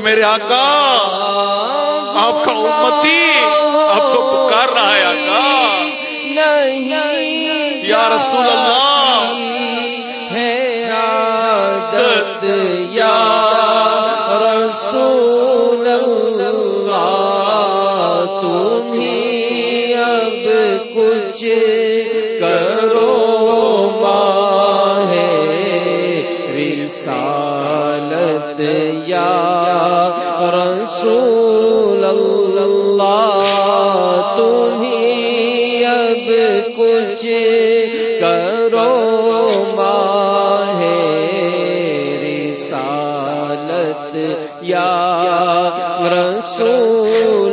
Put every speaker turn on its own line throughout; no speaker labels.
میرے آقا، آپ کا امتی، آپ کو پکار رہا ہے آقا۔ یا رسول اللہ،
ہے عادت، یا رسول اللہ، تمہیں اب کچھ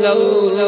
رسول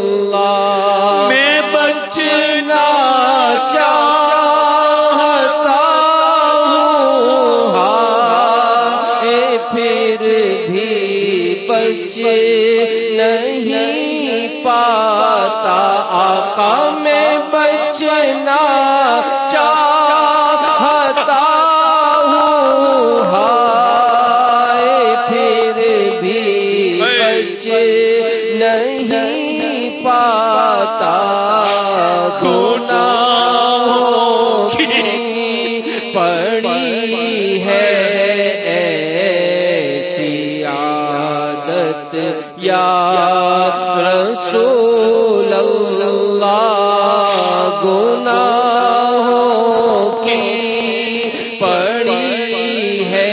گناہوں کی پڑی ہے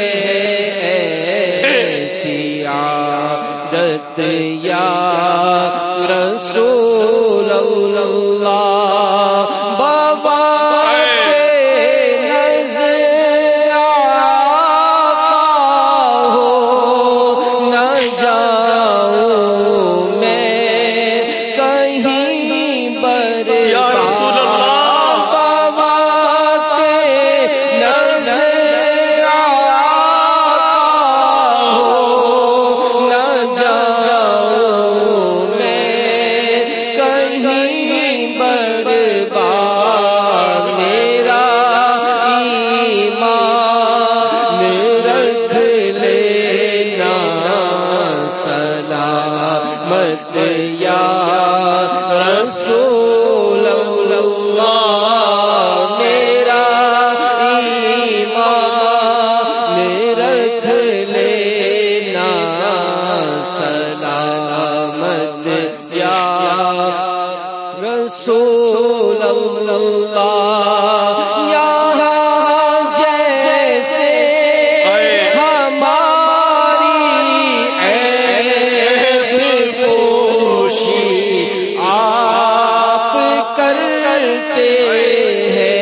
ایسی عادت یا رسول اللہ؟ بابا
رسول
کرتے ہیں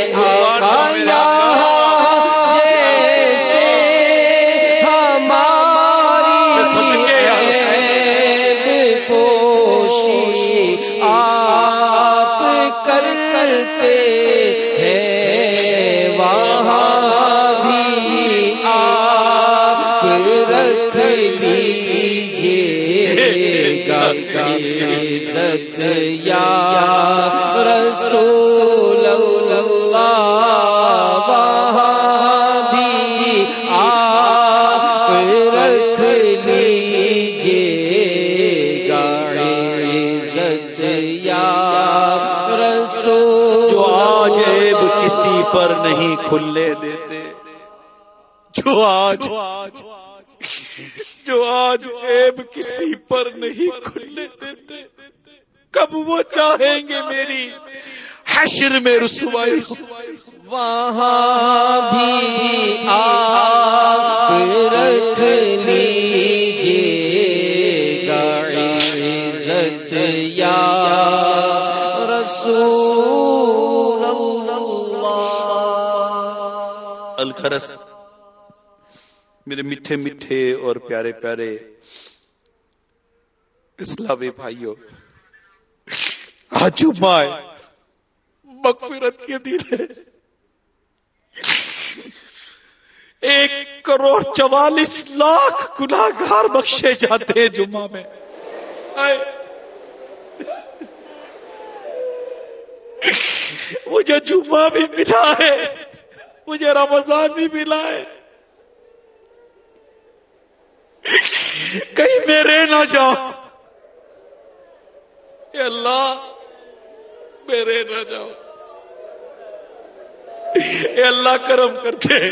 جیسے ہماری پوشی آپ کر کرتے ہیں وہاں بھی آپ رکھ لیجیے گا عزت یا رسول
نہیں کھلنے دیتے۔ جو آج جو آج عیب کسی پر نہیں کھلنے دیتے۔ کب وہ چاہیں گے میری حشر میں رسوائی۔
وہاں بھی آپ رکھ لیجیے گا عزت یا رسول۔
الخرس، میرے میٹھے میٹھے اور پیارے پیارے اسلامی بھائیوں آج ہے مغفرت کے دن ہے۔ ایک کروڑ چوالیس لاکھ گناہگار بخشے جاتے ہیں جمعہ میں۔ آئے۔ مجھے جمعہ بھی ملا ہے۔ مجھے رمضان بھی ملا ہے۔ کہیں میرے نہ جاؤ۔ اے اللہ، میرے نہ جاؤ۔ اے اللہ، کرم کرتے۔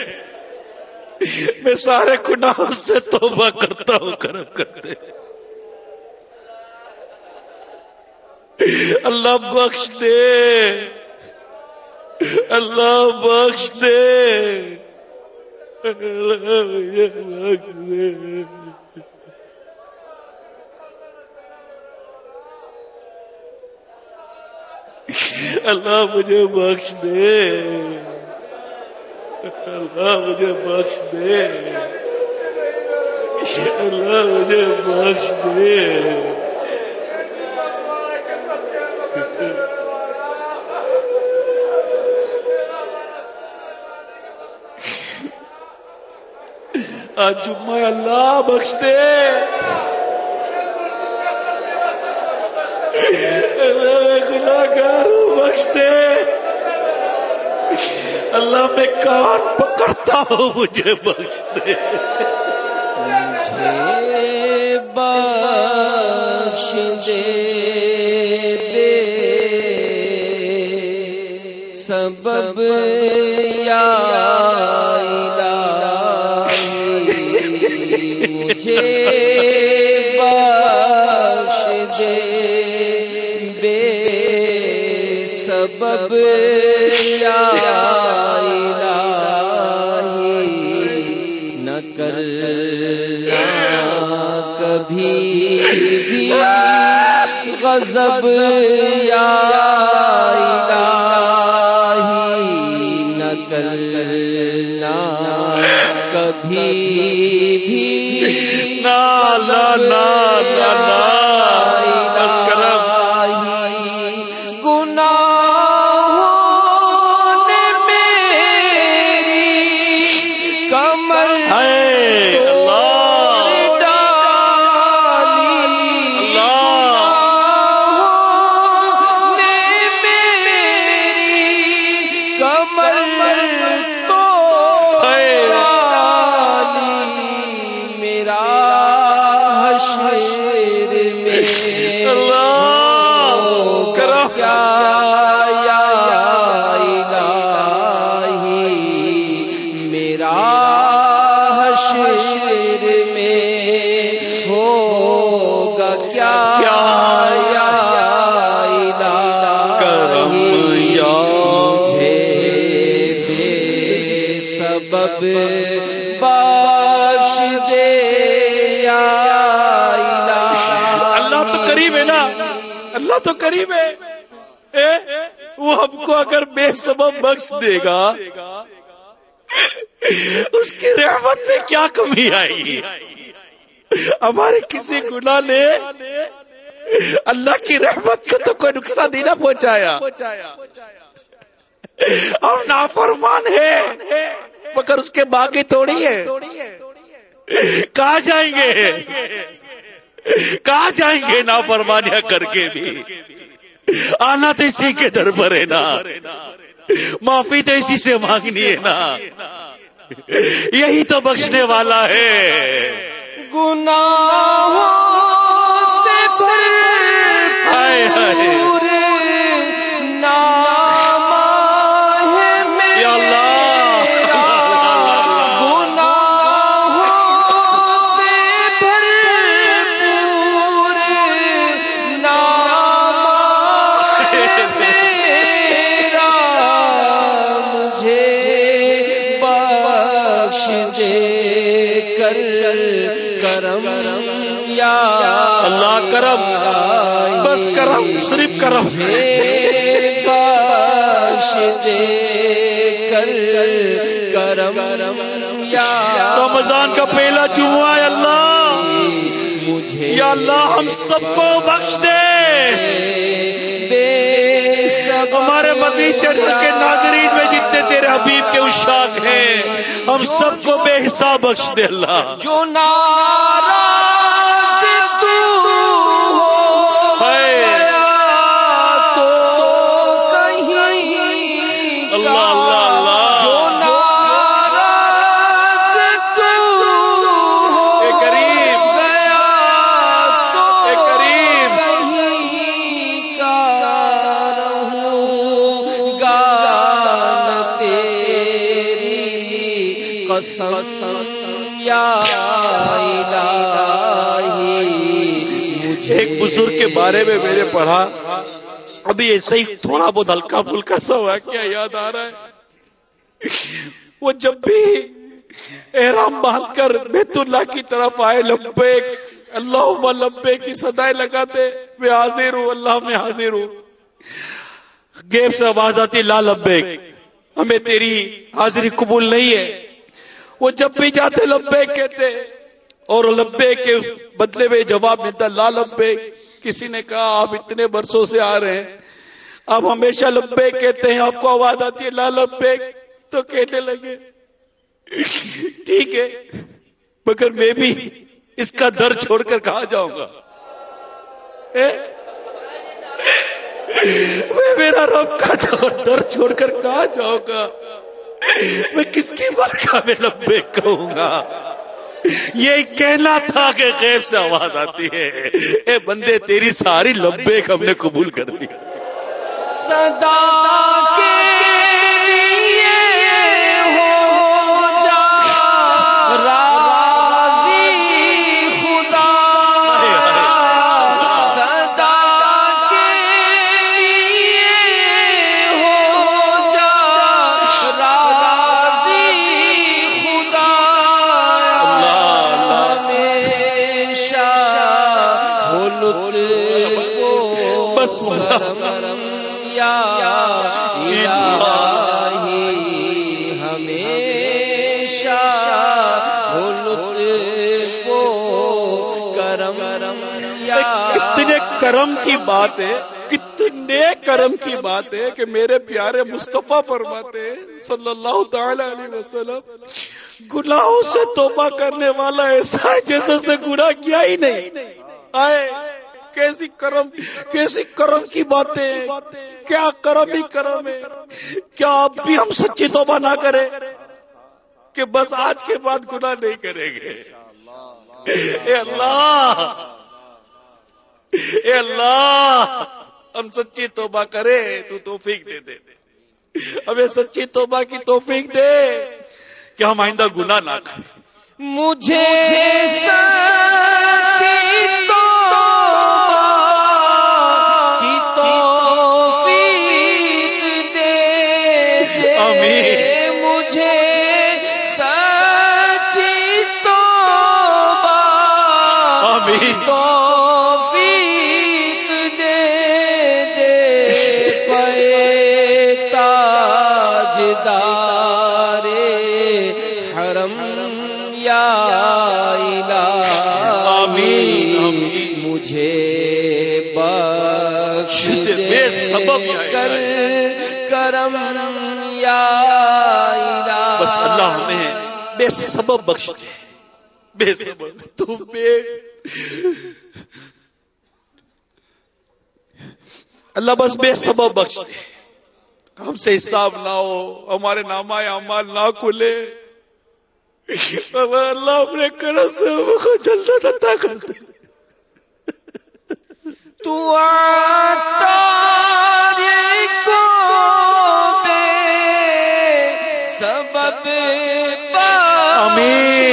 میں سارے گناہوں سے توبہ کرتا ہوں، کرم کرتے۔ اللہ بخش دے۔ اللہ بخش دے۔ اللہ مجھے بخش دے۔ اللہ مجھے بخش دے۔ اللہ مجھے بخش دے۔ اللہ مجھے بخش دے آج جمعہ اللہ بخش دے اللہ میں گناہگار ہوں بخش دے اللہ میں کان پکڑتا ہوں مجھے بخش دے
مجھے بخش دے بے سبب سبب یا الہی نہ کرنا کبھی بھی غضب یا تو
قریب ہے۔ وہ ہم کو اگر بے سبب بخش دے گا، اس کی رحمت میں کیا کمی آئے ہمارے کسی گناہ نے اللہ کی رحمت کو تو کوئی نقصان نہیں نہ پہنچایا۔ اور نافرمان ہے مگر اس کے باقی تھوڑی ہے کہاں جائیں گے؟ کہاں جائیں گے نافرمانیاں کر کے بھی؟ آنا تو اسی کے در پر ہے نا۔ معافی تو اسی سے مانگنی ہے نا۔ یہی تو بخشنے والا ہے۔
گناہوں سے
ہائے ہائے۔
بخش دے کر کرم یا
اللہ کرم بس کرم صرف کرم۔
بخش دے کر کرم یا
رمضان کا پہلا جمعہ ہے اللہ۔
مجھے
یا اللہ ہم سب کو بخش دے۔ ہمارے مدی چینل کے ناظرین میں جتنے تیرے حبیب کے اشاق ہیں، ہم سب کو بے حساب بخش دے اللہ۔
جو ناراض قسم یا الہی، مجھے
ایک بزرگ کے بارے میں میں نے پڑھا، ابھی ایسے ہی تھوڑا بہت ہلکا پھلکا سا ہوا کیا یاد آ رہا ہے۔ وہ جب بھی احرام باندھ کر بیت اللہ کی طرف آئے، لبیک اللہ لبے کی سدائے لگاتے، میں حاضر ہوں، اللہ میں حاضر ہوں۔ گیب سے آواز آتی، لا لبیک، ہمیں تیری حاضری قبول نہیں ہے۔ وہ جب بھی جاتے لبے کہتے اور لبے کے بدلے میں جواب ملتا لا لبے کسی نے کہا آپ اتنے برسوں سے آ رہے ہیں۔ آپ ہمیشہ لبے کہتے ہیں، آپ کو آواز آتی ہے لا لبے تو کہنے لگے، ٹھیک ہے، مگر میں بھی اس کا در چھوڑ کر کہاں جاؤں گا؟ میں میرا رب کا در چھوڑ کر کہاں جاؤں گا؟ میں کس کی برکھا میں لمبے کہوں گا؟ یہ کہنا تھا کہ غیب سے آواز آتی ہے۔ اے بندے، تیری ساری لبے ہم نے قبول کر دی
صدا کے کرم
کتنے کرم کی بات ہے، کتنے کرم کی بات ہے کہ میرے پیارے مصطفیٰ فرماتے صلی اللہ تعالی علیہ وسلم، گناہوں سے توبہ کرنے والا ایسا ہے جیسے اس نے گناہ کیا ہی نہیں۔ آئے، کیسی کرم کیسی کرم کی باتیں کیا کرم ہی کرم ہے۔ کیا اب بھی ہم سچی توبہ نہ کریں۔ کہ بس آج کے بعد گناہ نہیں کریں گے۔ اے اللہ۔ اے اللہ۔ ہم سچی توبہ کرے تو توفیق دے دے۔ ہمیں سچی توبہ کی توفیق دے کہ ہم آئندہ گناہ نہ کریں۔
مجھے سچی مجھے بخش
بے سبب
کر کرم یا
بس اللہ ہمیں بے سبب بخش دے۔ بے سبب تو بے اللہ بس بے سبب بخش دے۔ ہم سے حساب نہ ہو ہمارے نامہ اعمال نہ کھلے اللہ اپنے کرم سے جلد عطا کر دے۔
تو کو بے سبب بخش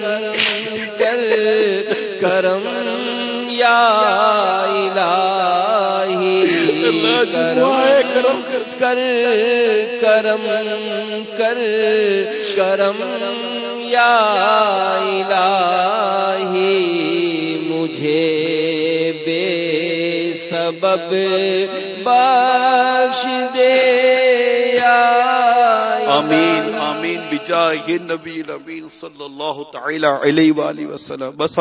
کرم کر، کرم یا الہی،
کرم کر۔
کر کرم کر، کرم یا الہی، مجھے بے سبب بخش دے، یا
آمین آمین بجاہ نبی الامین صلی اللہ تعالی علیہ وآلہ وسلم۔ بس